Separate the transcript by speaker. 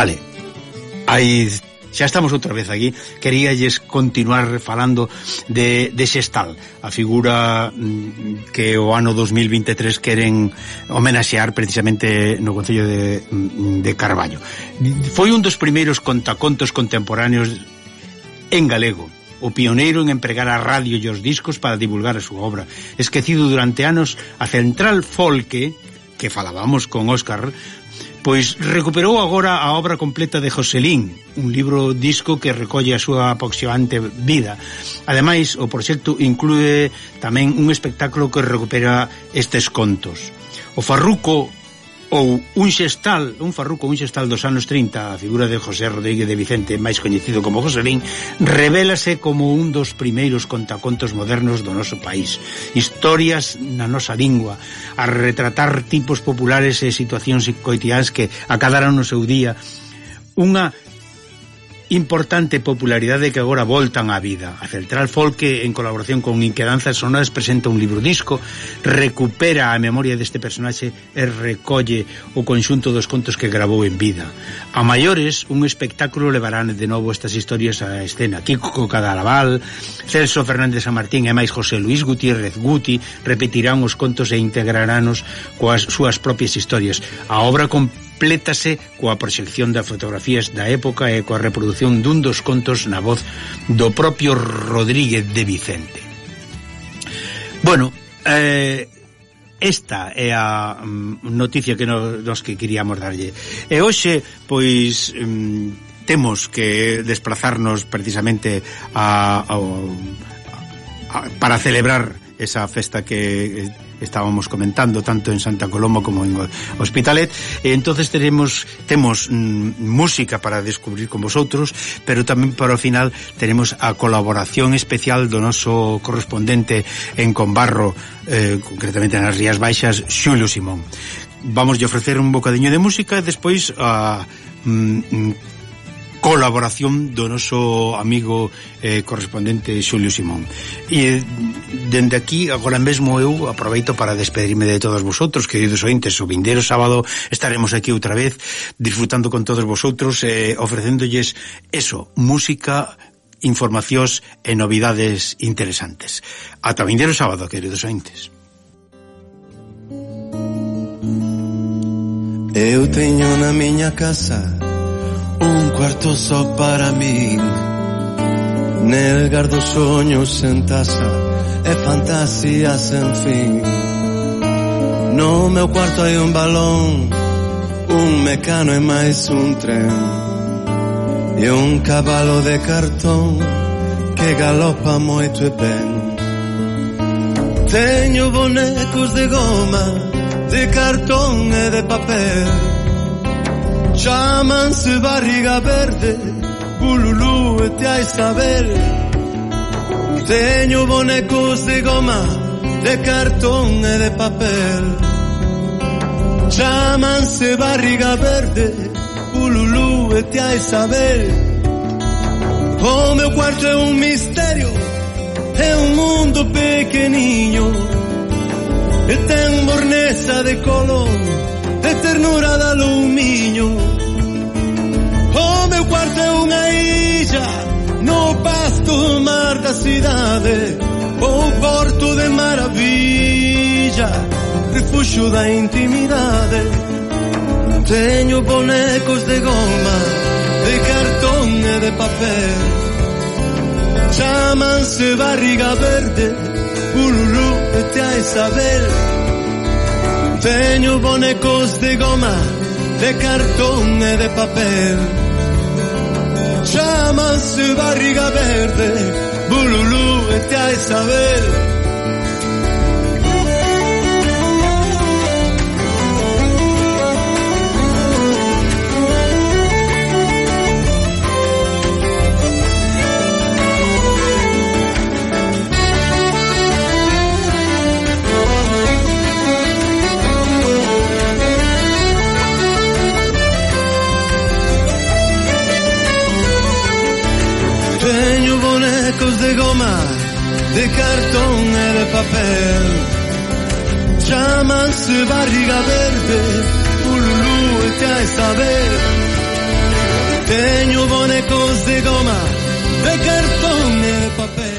Speaker 1: Vale, aí xa estamos outra vez aquí. Queríalles continuar falando de, de Xestal a figura mm, que o ano 2023 queren homenaxear precisamente no Concello de, mm, de Carballo. Foi un dos primeiros contacontos contemporáneos en galego. O pioneiro en empregar a radio e os discos para divulgar a súa obra. Esquecido durante anos a Central Folque que falábamos con Óscar Pois recuperou agora a obra completa de Joselín, un libro disco que recolle a súa apaxionante vida. Ademais, o proxecto inclúe tamén un espectáculo que recupera estes contos. O Farruco ou un xestal, un farruco, un xestal dos anos 30, a figura de José Rodríguez de Vicente, máis coñecido como Joselín, revélase como un dos primeiros contacontos modernos do noso país. Historias na nosa lingua, a retratar tipos populares e situacións coitiáns que acadaron no seu día unha importante popularidade que agora voltan á vida. A Central Folke, en colaboración con Inquedanzas Sonoras, presenta un libro disco, recupera a memoria deste personaxe e recolle o conxunto dos contos que gravou en vida. A maiores, un espectáculo levarán de novo estas historias á escena. Kiko Cadalaval, Celso Fernández San Martín e máis José Luis Gutiérrez Guti repetirán os contos e integrarános coas súas propias historias. A obra completa complétase coa proxección das fotografías da época e coa reproducción dun dos contos na voz do propio Rodríguez de Vicente. Bueno, eh, esta é a mm, noticia que nos, nos que queríamos darlle. E hoxe, pois, mm, temos que desplazarnos precisamente a, a, a, para celebrar esa festa que eh, estábamos comentando tanto en Santa Coloma como en Hospitalet. Entonces tenemos temos mm, música para descubrir con vosotros, pero tamén para o final tenemos a colaboración especial do noso correspondente en Combarro, eh, concretamente nas Rías Baixas, Xulio Simón. Vamos a ofrecer un bocadiño de música e despois a uh, mm, mm colaboración do noso amigo eh, correspondente Xulio Simón. E eh, dende aquí, agora mesmo eu aproveito para despedirme de todos vosotros, queridos ointes, o vindeiro sábado estaremos aquí outra vez disfrutando con todos vosotros, eh, ofrecéndolles eso, música, informacións e novidades interesantes. Ata vindeiro sábado, queridos ointes.
Speaker 2: Eu teño na miña casa cuarto só para min Nelgar dos soños en taza e fantasía sen fin. No meu cuarto hai un balón Un mecano e máis un tren. E un cabalo de cartón Que galopa moito e ben. Teño bonecos de goma De cartón e de papel. Chamanse barriga verde, bululú e te hai saber. Teño bonecos de goma, de cartón e de papel. Chamanse barriga verde, bululú e te hai saber. O meu quarto é un misterio, é un mundo pequeniño. E ten borneza de color, cidade Ou porto de maravilla Refuxo da intimidade. Teño bonecos de goma De cartón e de papel. Chamanse barriga verde Pululú e tea Isabel. Teño bonecos de goma De cartón e de papel. Chamanse barriga verde Bouloulou était à Isabelle. de goma, de cartón e de papel. Chámanse barriga verde, ululú e te hai saber. Teño bonecos de goma, de cartón e de papel.